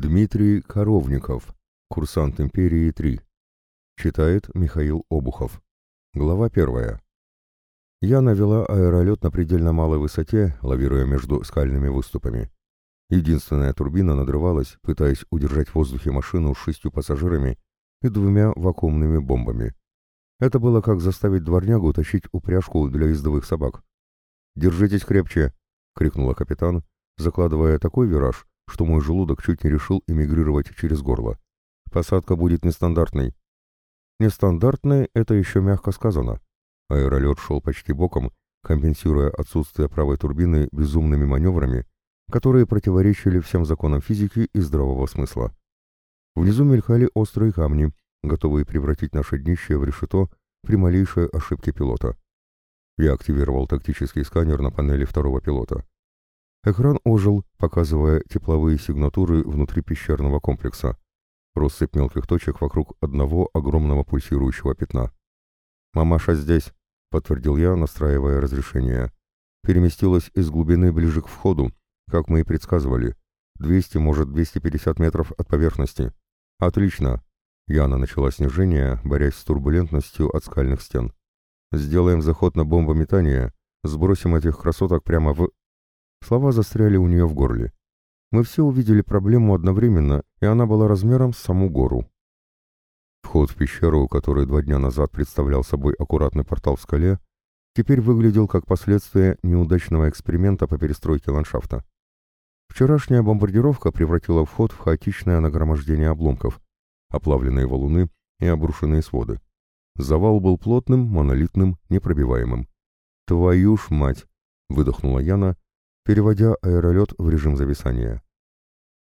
Дмитрий Коровников, курсант Империи-3. Читает Михаил Обухов. Глава первая. Я навела аэролет на предельно малой высоте, лавируя между скальными выступами. Единственная турбина надрывалась, пытаясь удержать в воздухе машину с шестью пассажирами и двумя вакуумными бомбами. Это было как заставить дворнягу тащить упряжку для ездовых собак. «Держитесь крепче!» — крикнула капитан, закладывая такой вираж, что мой желудок чуть не решил эмигрировать через горло. Посадка будет нестандартной. Нестандартной — это еще мягко сказано. Аэролет шел почти боком, компенсируя отсутствие правой турбины безумными маневрами, которые противоречили всем законам физики и здравого смысла. Внизу мелькали острые камни, готовые превратить наше днище в решето при малейшей ошибке пилота. Я активировал тактический сканер на панели второго пилота. Экран ожил, показывая тепловые сигнатуры внутри пещерного комплекса. Россыпь мелких точек вокруг одного огромного пульсирующего пятна. «Мамаша здесь», — подтвердил я, настраивая разрешение. Переместилась из глубины ближе к входу, как мы и предсказывали. 200, может, 250 метров от поверхности. «Отлично!» Яна начала снижение, борясь с турбулентностью от скальных стен. «Сделаем заход на бомбометание, сбросим этих красоток прямо в...» Слова застряли у нее в горле. Мы все увидели проблему одновременно, и она была размером с саму гору. Вход в пещеру, который два дня назад представлял собой аккуратный портал в скале, теперь выглядел как последствие неудачного эксперимента по перестройке ландшафта. Вчерашняя бомбардировка превратила вход в хаотичное нагромождение обломков, оплавленные валуны и обрушенные своды. Завал был плотным, монолитным, непробиваемым. «Твою ж мать!» — выдохнула Яна, переводя аэролет в режим зависания.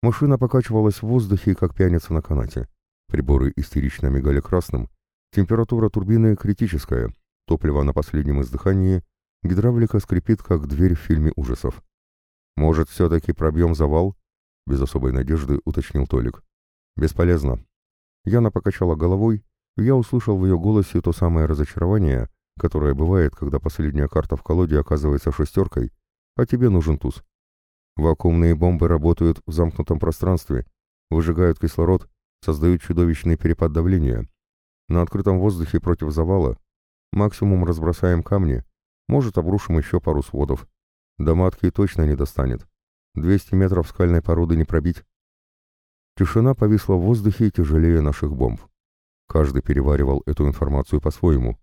Машина покачивалась в воздухе, как пьяница на канате. Приборы истерично мигали красным. Температура турбины критическая. Топливо на последнем издыхании. Гидравлика скрипит, как дверь в фильме ужасов. «Может, все-таки пробьем завал?» Без особой надежды уточнил Толик. «Бесполезно». Яна покачала головой, и я услышал в ее голосе то самое разочарование, которое бывает, когда последняя карта в колоде оказывается шестеркой, а тебе нужен туз. Вакуумные бомбы работают в замкнутом пространстве, выжигают кислород, создают чудовищный перепад давления. На открытом воздухе против завала максимум разбросаем камни, может обрушим еще пару сводов. До матки точно не достанет. 200 метров скальной породы не пробить. Тишина повисла в воздухе тяжелее наших бомб. Каждый переваривал эту информацию по-своему.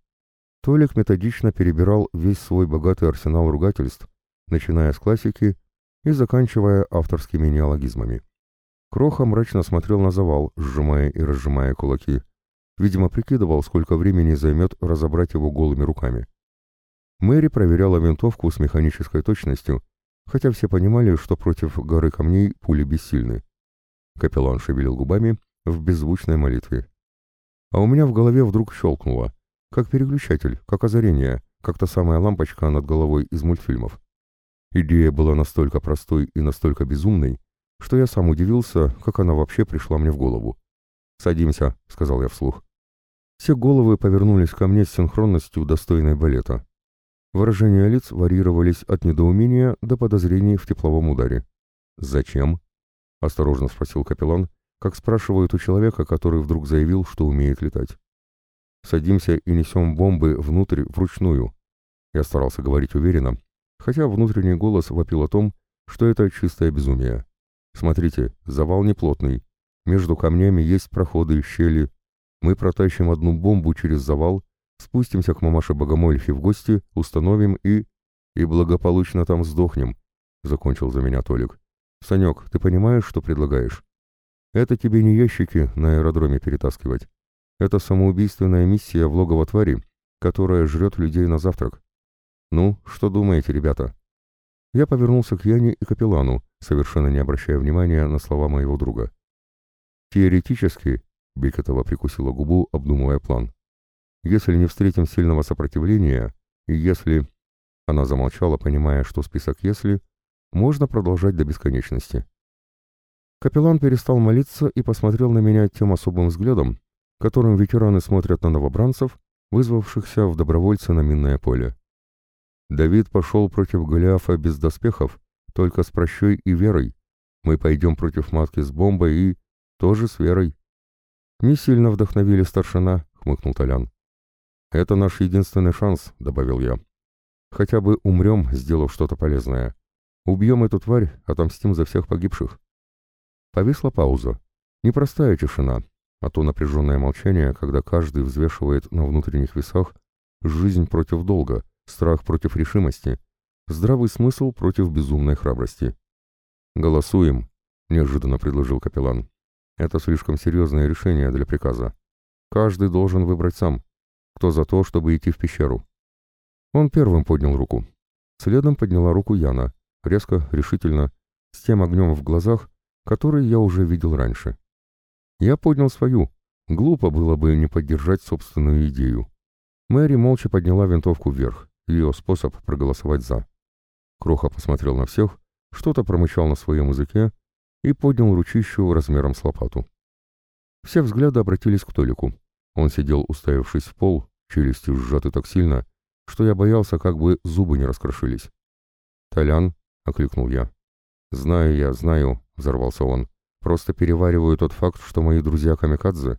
Толик методично перебирал весь свой богатый арсенал ругательств, начиная с классики и заканчивая авторскими неологизмами. Кроха мрачно смотрел на завал, сжимая и разжимая кулаки. Видимо, прикидывал, сколько времени займет разобрать его голыми руками. Мэри проверяла винтовку с механической точностью, хотя все понимали, что против горы камней пули бессильны. Капеллан шевелил губами в беззвучной молитве. А у меня в голове вдруг щелкнуло, как переключатель, как озарение, как та самая лампочка над головой из мультфильмов. Идея была настолько простой и настолько безумной, что я сам удивился, как она вообще пришла мне в голову. «Садимся», — сказал я вслух. Все головы повернулись ко мне с синхронностью достойной балета. Выражения лиц варьировались от недоумения до подозрений в тепловом ударе. «Зачем?» — осторожно спросил капеллан, как спрашивают у человека, который вдруг заявил, что умеет летать. «Садимся и несем бомбы внутрь вручную». Я старался говорить уверенно, хотя внутренний голос вопил о том, что это чистое безумие. Смотрите, завал неплотный, между камнями есть проходы и щели. Мы протащим одну бомбу через завал, спустимся к мамаше Богомольфе в гости, установим и... и благополучно там сдохнем, — закончил за меня Толик. Санек, ты понимаешь, что предлагаешь? Это тебе не ящики на аэродроме перетаскивать. Это самоубийственная миссия в логово твари, которая жрет людей на завтрак. «Ну, что думаете, ребята?» Я повернулся к Яне и капеллану, совершенно не обращая внимания на слова моего друга. «Теоретически», — Бекетова прикусила губу, обдумывая план, «если не встретим сильного сопротивления, и если...» Она замолчала, понимая, что список «если» можно продолжать до бесконечности. Капеллан перестал молиться и посмотрел на меня тем особым взглядом, которым ветераны смотрят на новобранцев, вызвавшихся в добровольцы на минное поле. Давид пошел против Голиафа без доспехов, только с прощой и верой, Мы пойдем против матки с бомбой и... тоже с верой. Не сильно вдохновили старшина, хмыкнул Толян. Это наш единственный шанс, добавил я. Хотя бы умрем, сделав что-то полезное. Убьем эту тварь, отомстим за всех погибших. Повисла пауза. Непростая тишина, а то напряженное молчание, когда каждый взвешивает на внутренних весах жизнь против долга, страх против решимости, здравый смысл против безумной храбрости. «Голосуем», — неожиданно предложил капеллан. «Это слишком серьезное решение для приказа. Каждый должен выбрать сам, кто за то, чтобы идти в пещеру». Он первым поднял руку. Следом подняла руку Яна, резко, решительно, с тем огнем в глазах, который я уже видел раньше. Я поднял свою. Глупо было бы не поддержать собственную идею. Мэри молча подняла винтовку вверх. Ее способ проголосовать «за». Кроха посмотрел на всех, что-то промычал на своем языке и поднял ручищу размером с лопату. Все взгляды обратились к Толику. Он сидел, уставившись в пол, челюстью сжаты так сильно, что я боялся, как бы зубы не раскрошились. «Толян», — окликнул я. «Знаю я, знаю», — взорвался он. «Просто перевариваю тот факт, что мои друзья-камикадзе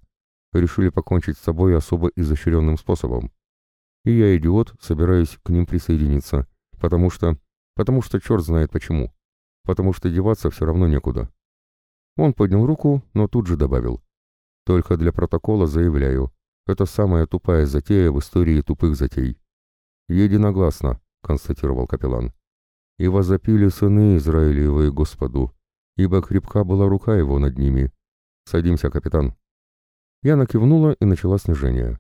решили покончить с собой особо изощренным способом. И я, идиот, собираюсь к ним присоединиться, потому что... потому что черт знает почему. Потому что деваться все равно некуда». Он поднял руку, но тут же добавил. «Только для протокола заявляю, это самая тупая затея в истории тупых затей». «Единогласно», — констатировал капеллан и возопили сыны Израилевы Господу, ибо крепка была рука его над ними. «Садимся, капитан». Я накивнула и начала снижение.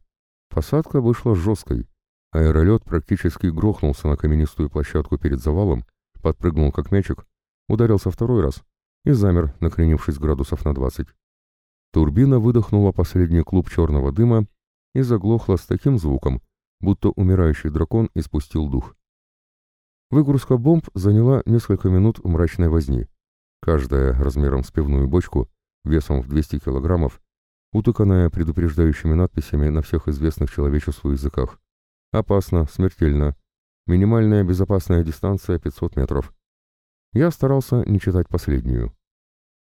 Посадка вышла жесткой. Аэролет практически грохнулся на каменистую площадку перед завалом, подпрыгнул как мячик, ударился второй раз и замер, накренившись градусов на двадцать. Турбина выдохнула последний клуб черного дыма и заглохла с таким звуком, будто умирающий дракон испустил дух. Выгрузка бомб заняла несколько минут мрачной возни. Каждая размером с пивную бочку, весом в 200 килограммов, утыканная предупреждающими надписями на всех известных человечеству языках. Опасно, смертельно. Минимальная безопасная дистанция 500 метров. Я старался не читать последнюю.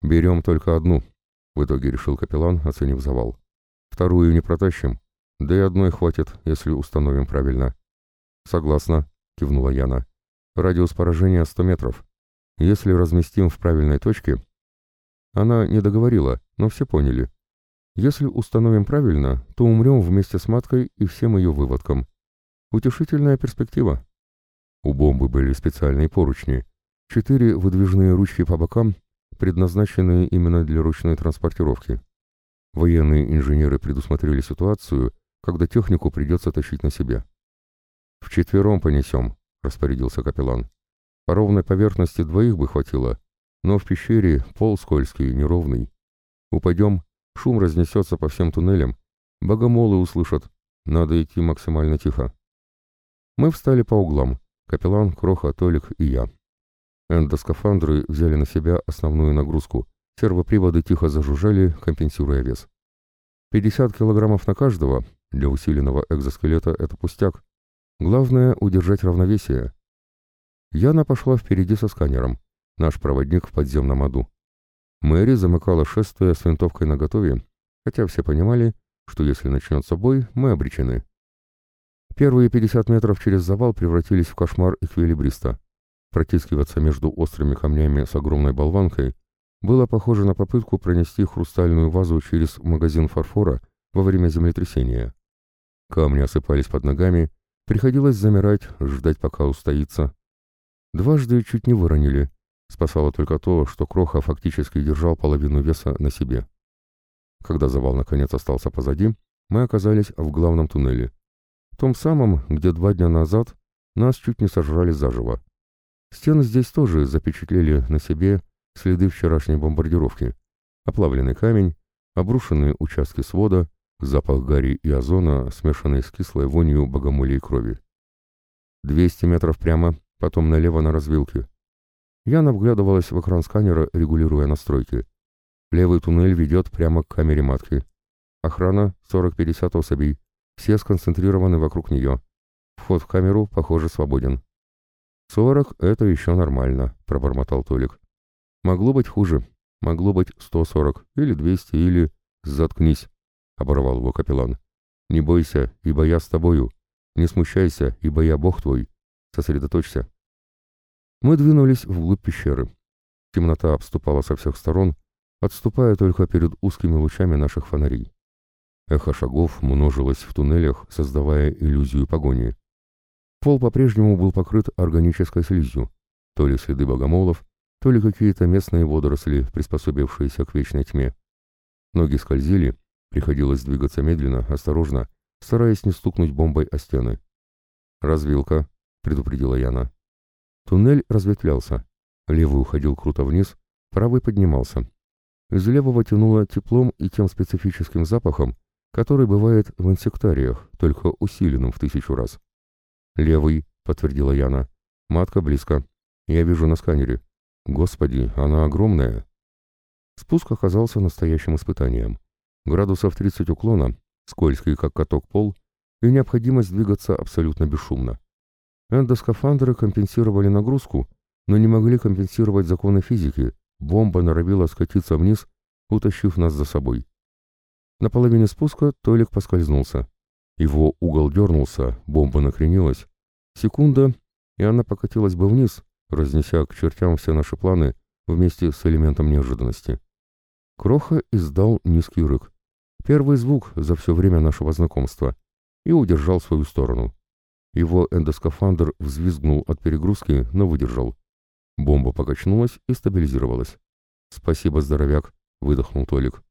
«Берем только одну», — в итоге решил капеллан, оценив завал. «Вторую не протащим, да и одной хватит, если установим правильно». «Согласна», — кивнула Яна. Радиус поражения 100 метров. Если разместим в правильной точке... Она не договорила, но все поняли. Если установим правильно, то умрем вместе с маткой и всем ее выводком. Утешительная перспектива. У бомбы были специальные поручни. Четыре выдвижные ручки по бокам, предназначенные именно для ручной транспортировки. Военные инженеры предусмотрели ситуацию, когда технику придется тащить на себе. «Вчетвером понесем», распорядился капеллан. По ровной поверхности двоих бы хватило, но в пещере пол скользкий, неровный. Упадем, шум разнесется по всем туннелям, богомолы услышат, надо идти максимально тихо. Мы встали по углам, капеллан, Кроха, Толик и я. Эндоскафандры взяли на себя основную нагрузку, сервоприводы тихо зажужжали, компенсируя вес. 50 килограммов на каждого, для усиленного экзоскелета это пустяк, Главное — удержать равновесие. Яна пошла впереди со сканером, наш проводник в подземном аду. Мэри замыкала шествие с винтовкой наготове, хотя все понимали, что если начнется бой, мы обречены. Первые 50 метров через завал превратились в кошмар эквилибриста. Протискиваться между острыми камнями с огромной болванкой было похоже на попытку пронести хрустальную вазу через магазин фарфора во время землетрясения. Камни осыпались под ногами, Приходилось замирать, ждать, пока устоится. Дважды чуть не выронили. Спасало только то, что Кроха фактически держал половину веса на себе. Когда завал наконец остался позади, мы оказались в главном туннеле. Том самом, где два дня назад нас чуть не сожрали заживо. Стены здесь тоже запечатлели на себе следы вчерашней бомбардировки. Оплавленный камень, обрушенные участки свода, Запах гари и озона, смешанный с кислой вонью богомолей крови. Двести метров прямо, потом налево на развилке. Яна вглядывалась в экран сканера, регулируя настройки. Левый туннель ведет прямо к камере матки. Охрана 40-50 особей. Все сконцентрированы вокруг нее. Вход в камеру, похоже, свободен. «Сорок — это еще нормально», — пробормотал Толик. Могло быть хуже. Могло быть 140 или 200 или... Заткнись, — оборвал его капеллан. Не бойся, ибо я с тобою. Не смущайся, ибо я Бог твой. Сосредоточься. Мы двинулись вглубь пещеры. Темнота обступала со всех сторон, отступая только перед узкими лучами наших фонарей. Эхо шагов множилось в туннелях, создавая иллюзию погони. Пол по-прежнему был покрыт органической слизью, то ли следы богомолов, то ли какие-то местные водоросли, приспособившиеся к вечной тьме. Ноги скользили, приходилось двигаться медленно, осторожно, стараясь не стукнуть бомбой о стены. «Развилка», — предупредила Яна. Туннель разветвлялся. Левый уходил круто вниз, правый поднимался. Из левого тянуло теплом и тем специфическим запахом, который бывает в инсектариях, только усиленным в тысячу раз. «Левый», — подтвердила Яна. «Матка близко. Я вижу на сканере. Господи, она огромная». Спуск оказался настоящим испытанием. Градусов 30 уклона, скользкий как каток пол, и необходимость двигаться абсолютно бесшумно. Эндоскафандры компенсировали нагрузку, но не могли компенсировать законы физики. Бомба норовила скатиться вниз, утащив нас за собой. На половине спуска Толик поскользнулся. Его угол дернулся, бомба накренилась. Секунда, и она покатилась бы вниз, разнеся к чертям все наши планы вместе с элементом неожиданности. Кроха издал низкий рык. Первый звук за все время нашего знакомства. И удержал свою сторону. Его эндоскафандр взвизгнул от перегрузки, но выдержал. Бомба покачнулась и стабилизировалась. «Спасибо, здоровяк», — выдохнул Толик.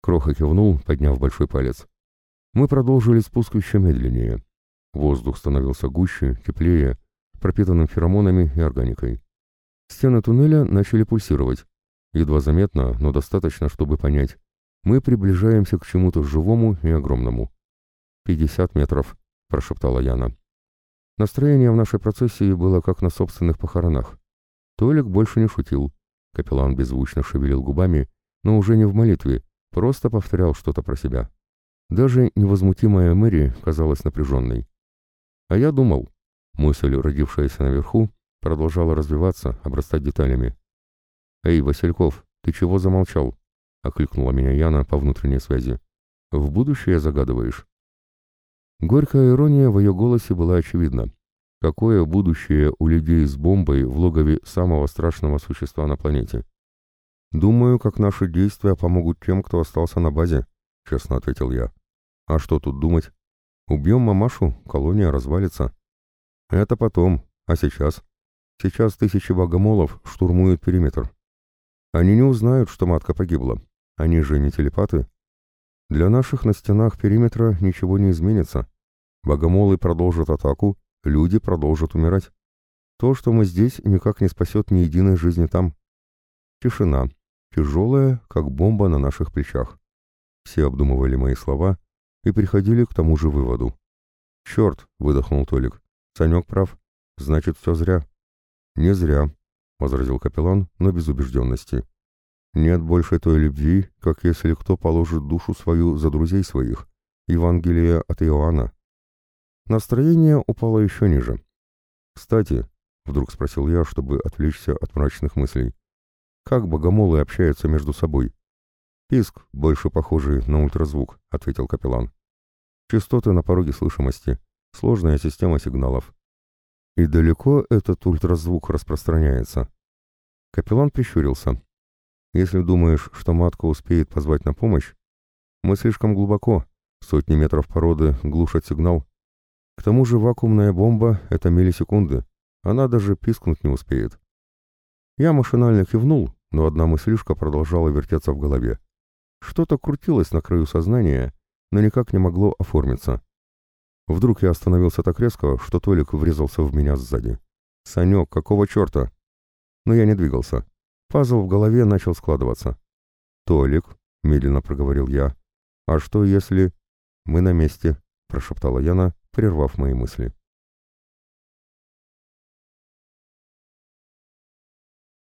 Кроха кивнул, подняв большой палец. Мы продолжили спуск еще медленнее. Воздух становился гуще, теплее, пропитанным феромонами и органикой. Стены туннеля начали пульсировать. Едва заметно, но достаточно, чтобы понять. Мы приближаемся к чему-то живому и огромному. «Пятьдесят метров», — прошептала Яна. Настроение в нашей процессии было как на собственных похоронах. Толик больше не шутил. Капеллан беззвучно шевелил губами, но уже не в молитве, просто повторял что-то про себя. Даже невозмутимая Мэри казалась напряженной. А я думал. Мысль, родившаяся наверху, продолжала развиваться, обрастать деталями. «Эй, Васильков, ты чего замолчал?» — окликнула меня Яна по внутренней связи. «В будущее загадываешь?» Горькая ирония в ее голосе была очевидна. Какое будущее у людей с бомбой в логове самого страшного существа на планете? «Думаю, как наши действия помогут тем, кто остался на базе», — честно ответил я. А что тут думать? Убьем мамашу, колония развалится. Это потом, а сейчас? Сейчас тысячи богомолов штурмуют периметр. Они не узнают, что матка погибла. Они же не телепаты. Для наших на стенах периметра ничего не изменится. Богомолы продолжат атаку, люди продолжат умирать. То, что мы здесь, никак не спасет ни единой жизни там. Тишина, тяжелая, как бомба на наших плечах. Все обдумывали мои слова, и приходили к тому же выводу. «Черт!» — выдохнул Толик. «Санек прав. Значит, все зря». «Не зря», — возразил капеллан, но без убежденности. «Нет больше той любви, как если кто положит душу свою за друзей своих. Евангелие от Иоанна». Настроение упало еще ниже. «Кстати», — вдруг спросил я, чтобы отвлечься от мрачных мыслей, «как богомолы общаются между собой?» «Писк, больше похожий на ультразвук», — ответил капеллан. «Частоты на пороге слышимости. Сложная система сигналов». «И далеко этот ультразвук распространяется?» Капеллан прищурился. «Если думаешь, что матка успеет позвать на помощь, мы слишком глубоко, сотни метров породы глушат сигнал. К тому же вакуумная бомба — это миллисекунды, она даже пискнуть не успеет». Я машинально кивнул, но одна мыслишка продолжала вертеться в голове. Что-то крутилось на краю сознания, но никак не могло оформиться. Вдруг я остановился так резко, что Толик врезался в меня сзади. «Санек, какого черта?» Но я не двигался. Пазл в голове начал складываться. «Толик», — медленно проговорил я, — «а что если...» «Мы на месте», — прошептала Яна, прервав мои мысли.